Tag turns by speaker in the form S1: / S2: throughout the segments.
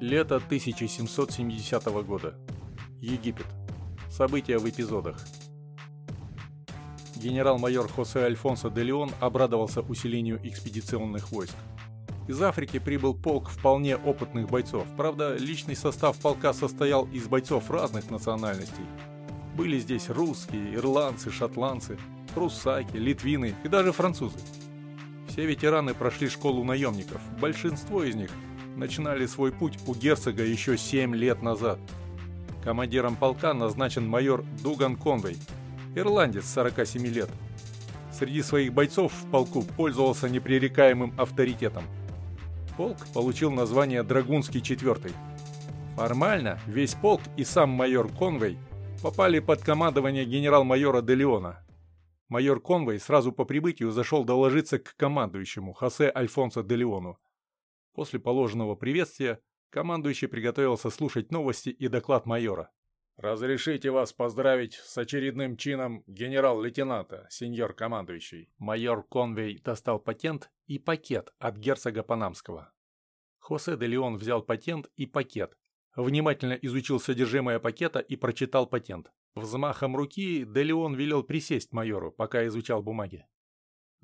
S1: Лето 1770 года. Египет. События в эпизодах. Генерал-майор Хосе Альфонсо де Леон обрадовался усилению экспедиционных войск. Из Африки прибыл полк вполне опытных бойцов. Правда, личный состав полка состоял из бойцов разных национальностей. Были здесь русские, ирландцы, шотландцы, прусаки, литвины и даже французы. Все ветераны прошли школу наемников. Большинство из них начинали свой путь у герцога еще 7 лет назад. Командиром полка назначен майор Дуган Конвей, ирландец 47 лет. Среди своих бойцов в полку пользовался непререкаемым авторитетом. Полк получил название Драгунский 4. Формально весь полк и сам майор Конвей попали под командование генерал-майора Де Леона. Майор Конвей сразу по прибытию зашел доложиться к командующему Хосе Альфонсо Де Леону. После положенного приветствия командующий приготовился слушать новости и доклад майора.
S2: «Разрешите вас поздравить с очередным чином генерал-лейтенанта, сеньор командующий».
S1: Майор Конвей достал патент и пакет от герцога Панамского. Хосе де Леон взял патент и пакет, внимательно изучил содержимое пакета и прочитал патент. Взмахом руки де Леон велел присесть майору, пока изучал бумаги.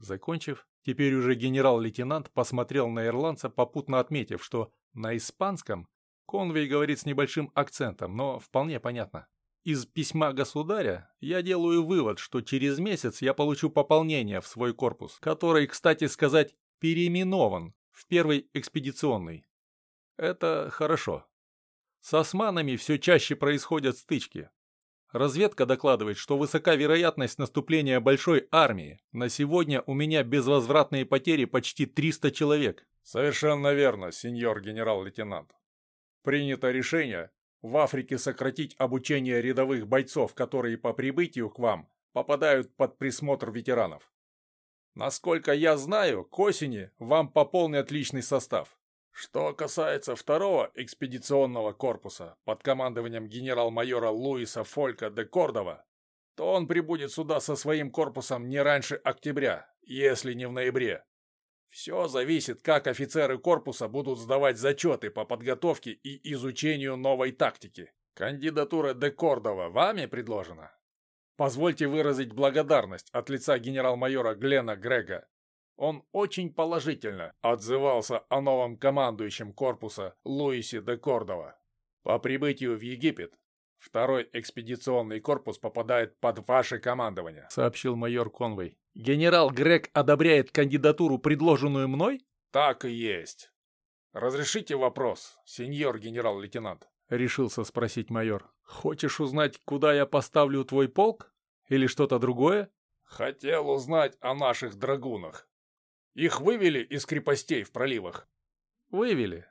S1: Закончив, теперь уже генерал-лейтенант посмотрел на ирландца, попутно отметив, что на испанском Конвей говорит с небольшим акцентом, но вполне понятно. Из письма государя я делаю вывод, что через месяц я получу пополнение в свой корпус, который, кстати сказать, переименован в первый экспедиционный. Это хорошо. С османами все чаще происходят стычки. Разведка докладывает, что высока вероятность наступления большой армии. На сегодня у меня безвозвратные потери почти 300 человек.
S2: Совершенно верно, сеньор генерал-лейтенант. Принято решение в Африке сократить обучение рядовых бойцов, которые по прибытию к вам попадают под присмотр ветеранов. Насколько я знаю, к осени вам пополнят личный состав. Что касается второго экспедиционного корпуса под командованием генерал-майора Луиса Фолька де Кордова, то он прибудет сюда со своим корпусом не раньше октября, если не в ноябре. Все зависит, как офицеры корпуса будут сдавать зачеты по подготовке и изучению новой тактики. Кандидатура де Кордова вами предложена? Позвольте выразить благодарность от лица генерал-майора Глена Грега он очень положительно отзывался о новом командующем корпуса Луисе де Кордова. По прибытию в Египет второй экспедиционный корпус попадает под ваше командование,
S1: сообщил майор Конвей. Генерал Грег одобряет кандидатуру, предложенную мной?
S2: Так и есть. Разрешите вопрос, сеньор генерал-лейтенант?
S1: Решился спросить майор. Хочешь узнать, куда я поставлю твой полк? Или что-то другое?
S2: Хотел узнать о наших драгунах. Их вывели из крепостей в проливах?
S1: Вывели.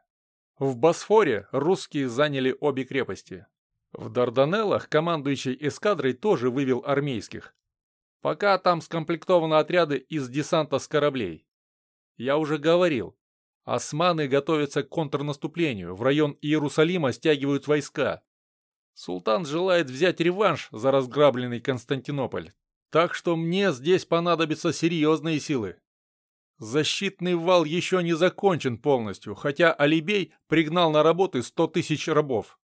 S1: В Босфоре русские заняли обе крепости. В Дарданеллах командующий эскадрой тоже вывел армейских. Пока там скомплектованы отряды из десанта с кораблей. Я уже говорил, османы готовятся к контрнаступлению, в район Иерусалима стягивают войска. Султан желает взять реванш за разграбленный Константинополь. Так что мне здесь понадобятся серьезные силы. Защитный вал еще не закончен полностью, хотя Алибей пригнал на работы 100 тысяч рабов.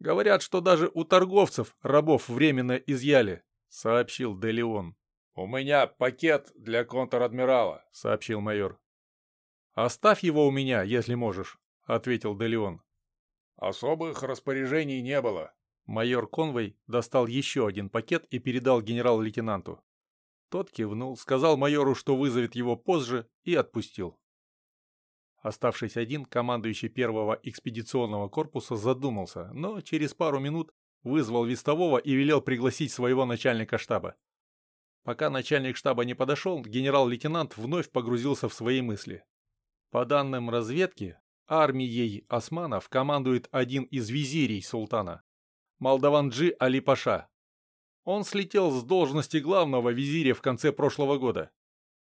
S1: Говорят, что даже у торговцев рабов временно изъяли, сообщил Делеон.
S2: «У меня пакет для контр-адмирала», — сообщил майор.
S1: «Оставь его у меня, если можешь», — ответил Делеон.
S2: «Особых распоряжений не было».
S1: Майор Конвей достал еще один пакет и передал генерал-лейтенанту. Тот кивнул, сказал майору, что вызовет его позже, и отпустил. Оставшись один, командующий первого экспедиционного корпуса задумался, но через пару минут вызвал вестового и велел пригласить своего начальника штаба. Пока начальник штаба не подошел, генерал-лейтенант вновь погрузился в свои мысли. По данным разведки, армией османов командует один из визирей султана – Молдаванджи Али-Паша. Он слетел с должности главного визиря в конце прошлого года.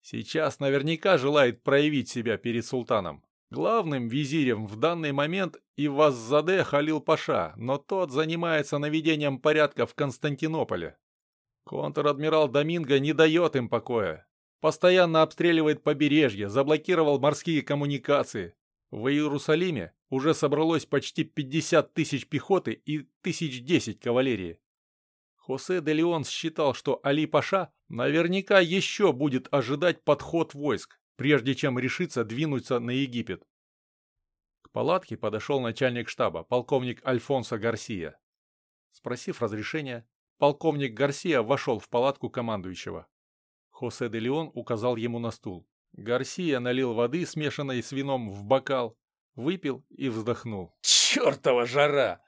S1: Сейчас наверняка желает проявить себя перед султаном. Главным визирем в данный момент и Ваззаде Халил Паша, но тот занимается наведением порядка в Константинополе. Контр-адмирал Доминго не дает им покоя. Постоянно обстреливает побережье, заблокировал морские коммуникации. В Иерусалиме уже собралось почти 50 тысяч пехоты и тысяч десять кавалерии. Хосе де Леон считал, что Али Паша наверняка еще будет ожидать подход войск, прежде чем решиться двинуться на Египет. К палатке подошел начальник штаба, полковник Альфонсо Гарсия. Спросив разрешения, полковник Гарсия вошел в палатку командующего. Хосе де Леон указал ему на стул. Гарсия налил воды, смешанной с вином, в бокал, выпил и вздохнул.
S2: «Чертова жара!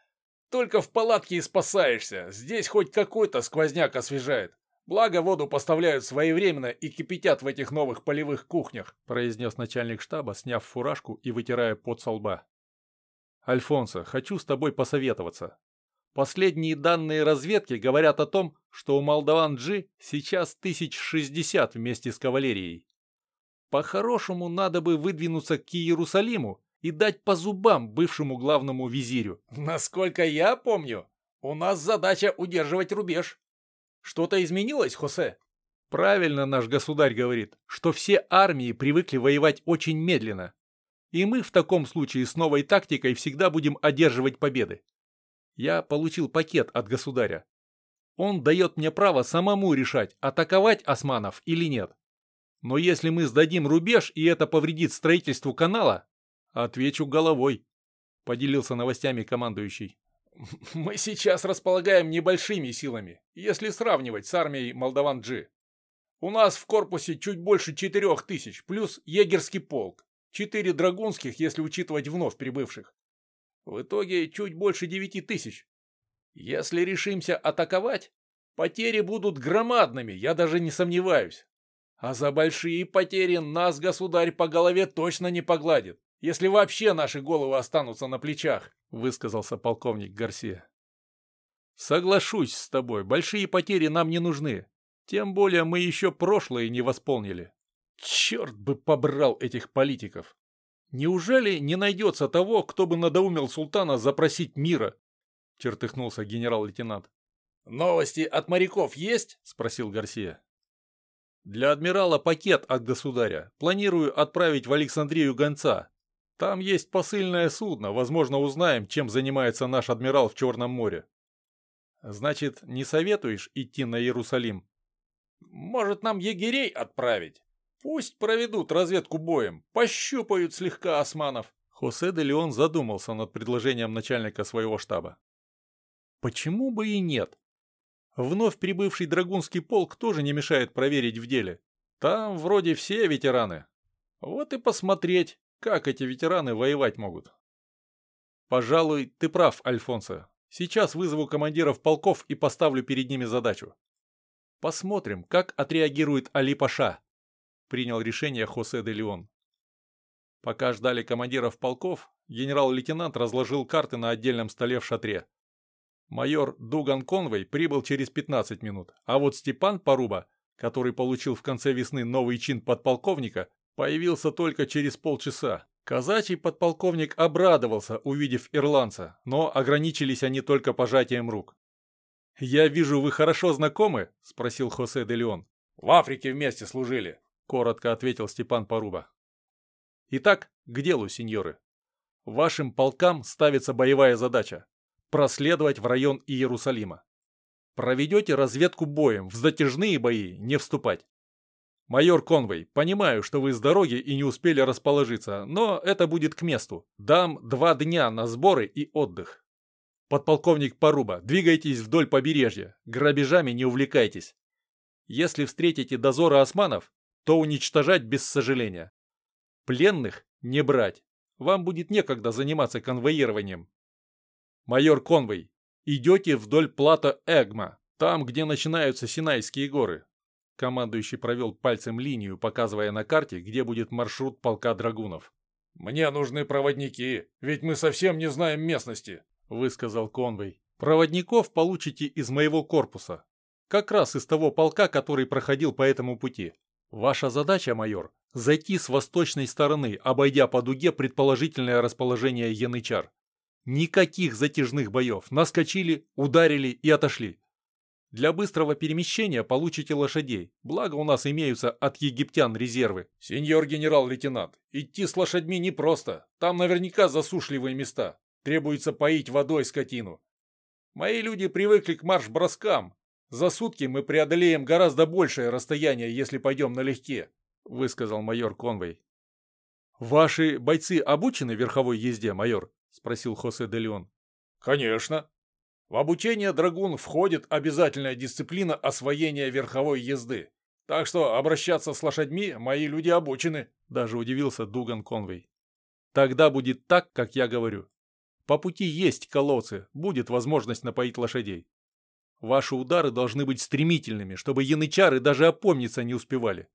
S2: Только в палатке и спасаешься. Здесь хоть какой-то сквозняк освежает. Благо воду поставляют своевременно и кипятят в этих новых полевых кухнях»,
S1: произнес начальник штаба, сняв фуражку и вытирая пот со лба. «Альфонсо, хочу с тобой посоветоваться. Последние данные разведки говорят о том, что у Молдаван-Джи сейчас тысяч шестьдесят вместе с кавалерией. По-хорошему, надо бы выдвинуться к Иерусалиму и дать по зубам бывшему главному визирю.
S2: Насколько я помню, у нас задача удерживать рубеж. Что-то изменилось, Хосе?
S1: Правильно наш государь говорит, что все армии привыкли воевать очень медленно. И мы в таком случае с новой тактикой всегда будем одерживать победы. Я получил пакет от государя. Он дает мне право самому решать, атаковать османов или нет. Но если мы сдадим рубеж, и это повредит строительству канала, отвечу головой», — поделился новостями командующий.
S2: «Мы сейчас располагаем небольшими силами, если сравнивать с армией Молдаван-Джи. У нас в корпусе чуть больше четырех тысяч, плюс егерский полк, четыре драгунских, если учитывать вновь прибывших. В итоге чуть больше девяти тысяч. Если решимся атаковать, потери будут громадными, я даже не сомневаюсь. А за большие потери нас государь по голове точно не погладит, если вообще наши головы останутся на плечах», — высказался полковник Гарсия.
S1: «Соглашусь с тобой, большие потери нам не нужны. Тем более мы еще прошлое не восполнили. Черт бы побрал этих политиков! Неужели не найдется того, кто бы надоумил султана запросить мира?» — чертыхнулся генерал-лейтенант.
S2: «Новости от моряков есть?» — спросил Гарсия.
S1: Для адмирала пакет от государя. Планирую отправить в Александрию гонца. Там есть посыльное судно, возможно, узнаем, чем занимается наш адмирал в Черном море. Значит, не советуешь идти на Иерусалим?
S2: Может, нам егерей отправить? Пусть проведут разведку боем, пощупают слегка османов.
S1: Хосе де Леон задумался над предложением начальника своего штаба. Почему бы и нет? Вновь прибывший драгунский полк тоже не мешает проверить в деле. Там вроде все ветераны. Вот и посмотреть, как эти ветераны воевать могут. Пожалуй, ты прав, Альфонсо. Сейчас вызову командиров полков и поставлю перед ними задачу. Посмотрим, как отреагирует Али Паша. Принял решение Хосе де Леон. Пока ждали командиров полков, генерал-лейтенант разложил карты на отдельном столе в шатре. Майор Дуган Конвей прибыл через 15 минут, а вот Степан Поруба, который получил в конце весны новый чин подполковника, появился только через полчаса. Казачий подполковник обрадовался, увидев ирландца, но ограничились они только пожатием рук. «Я вижу, вы хорошо знакомы?» – спросил Хосе де Леон.
S2: «В Африке вместе служили», –
S1: коротко ответил Степан Поруба. «Итак, к делу, сеньоры. Вашим полкам ставится боевая задача проследовать в район Иерусалима. Проведете разведку боем, в затяжные бои не вступать. Майор Конвей, понимаю, что вы с дороги и не успели расположиться, но это будет к месту. Дам два дня на сборы и отдых. Подполковник Поруба, двигайтесь вдоль побережья, грабежами не увлекайтесь. Если встретите дозоры османов, то уничтожать без сожаления. Пленных не брать. Вам будет некогда заниматься конвоированием. «Майор Конвей, идете вдоль плата Эгма, там, где начинаются Синайские горы». Командующий провел пальцем линию, показывая на карте, где будет маршрут полка драгунов.
S2: «Мне нужны проводники, ведь мы совсем не знаем местности», — высказал Конвей.
S1: «Проводников получите из моего корпуса. Как раз из того полка, который проходил по этому пути. Ваша задача, майор, зайти с восточной стороны, обойдя по дуге предположительное расположение янычар. Никаких затяжных боев. Наскочили, ударили и отошли. Для быстрого перемещения получите лошадей, благо у нас имеются от египтян резервы.
S2: Сеньор генерал-лейтенант, идти с лошадьми непросто. Там наверняка засушливые места. Требуется поить водой скотину. Мои люди привыкли к марш-броскам. За сутки мы преодолеем гораздо большее расстояние, если пойдем налегке», — высказал майор Конвей.
S1: «Ваши бойцы обучены верховой езде, майор?» — спросил Хосе де Леон.
S2: «Конечно. В обучение драгун входит обязательная дисциплина освоения верховой езды. Так что обращаться с лошадьми мои люди обучены», —
S1: даже удивился Дуган Конвей. «Тогда будет так, как я говорю. По пути есть колодцы, будет возможность напоить лошадей. Ваши удары должны быть стремительными, чтобы янычары даже опомниться не успевали.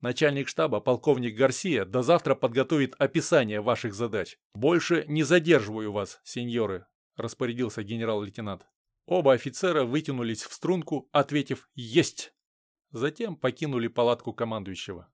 S1: Начальник штаба, полковник Гарсия, до завтра подготовит описание ваших задач. Больше не задерживаю вас, сеньоры, распорядился генерал-лейтенант. Оба офицера вытянулись в струнку, ответив «Есть!». Затем покинули палатку командующего.